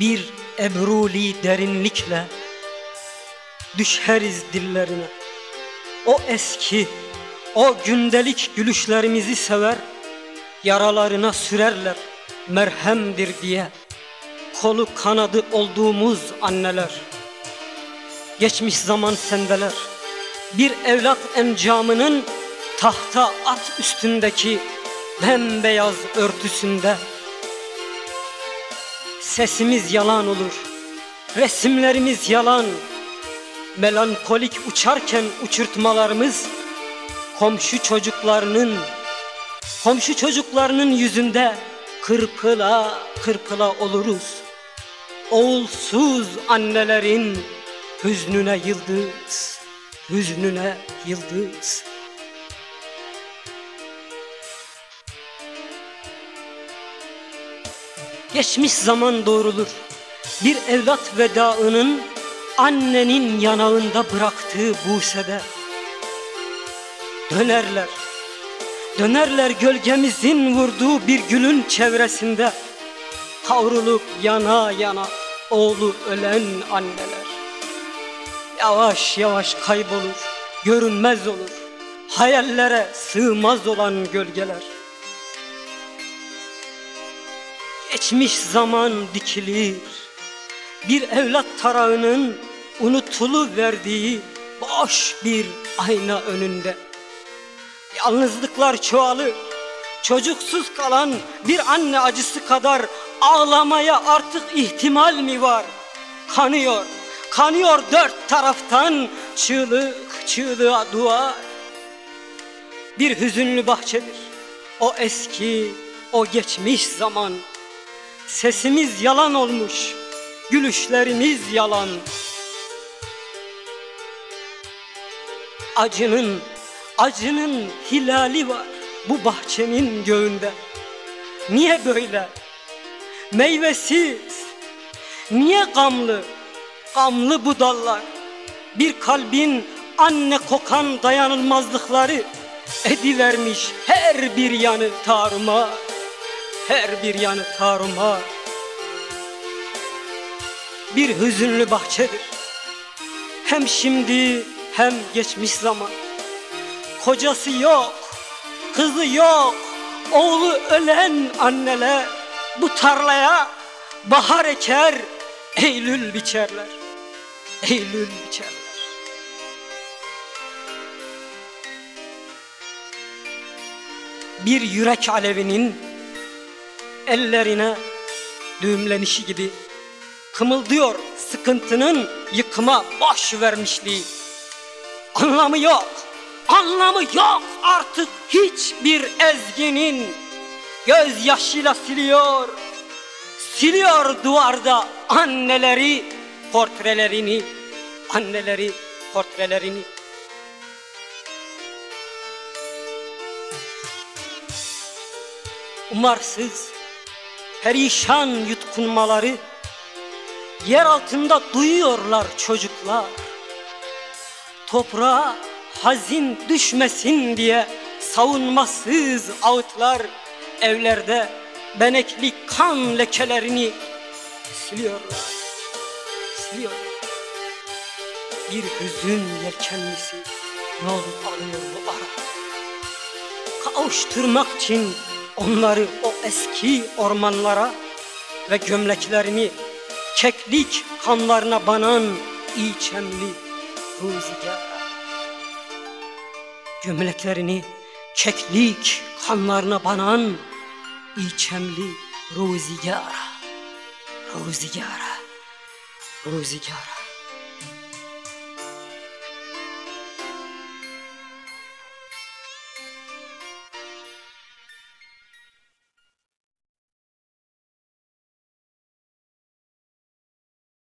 bir ebruli derinlikle düşeriz dillerine. O eski, o gündelik gülüşlerimizi sever, yaralarına sürerler merhemdir diye. Kolu kanadı olduğumuz anneler, geçmiş zaman sendeler. Bir evlat encamının tahta at üstündeki bembeyaz örtüsünde. Sesimiz yalan olur, resimlerimiz yalan, melankolik uçarken uçurtmalarımız komşu çocuklarının komşu çocuklarının yüzünde kırpıla kırpıla oluruz. Oğulsuz annelerin hüznüne yıldız, hüznüne yıldız. Geçmiş zaman doğrulur. Bir evlat vedaının annenin yanağında bıraktığı busede dönerler. Dönerler gölgemizin vurduğu bir gülün çevresinde kavrulup yana yana oğlu ölen anneler. Yavaş yavaş kaybolur, görünmez olur. Hayallere sığmaz olan gölgeler. Geçmiş zaman dikilir. Bir evlat tarağının unutulu verdiği boş bir ayna önünde. Yalnızlıklar çoğalır. Çocuksuz kalan bir anne acısı kadar ağlamaya artık ihtimal mi var? Kanıyor, kanıyor dört taraftan çığlık çığlığa dua. Bir hüzünlü bahçedir. O eski, o geçmiş zaman. Sesimiz yalan olmuş, gülüşlerimiz yalan. Acının, acının hilali var bu bahçenin göğünde. Niye böyle? Meyvesiz, niye gamlı, gamlı bu dallar? Bir kalbin anne kokan dayanılmazlıkları edivermiş her bir yanı tarumar her bir yanı tarumar. Bir hüzünlü bahçedir Hem şimdi hem geçmiş zaman. Kocası yok, kızı yok Oğlu ölen anneler. Bu tarlaya bahar eker Eylül biçerler. Eylül biçerler. Bir yürek alevinin ellerine düğümlenişi gibi kımıldıyor sıkıntının yıkıma boş vermişliği. Anlamı yok, anlamı yok artık hiçbir ezginin gözyaşıyla siliyor. Siliyor duvarda anneleri portrelerini, anneleri portrelerini. Umarsız, perişan yutkunmaları yer altında duyuyorlar çocuklar. Toprağa hazin düşmesin diye savunmasız ağıtlar evlerde benekli kan lekelerini siliyorlar. Siliyorlar. Bir hüzün yelkenlisi yol alıyor bu ara. Kavuşturmak için onları o eski ormanlara ve gömleklerini keklik kanlarına banan içemli rüzgara. Gömleklerini keklik kanlarına banan içemli rüzgara. Rüzgara. Rüzgara.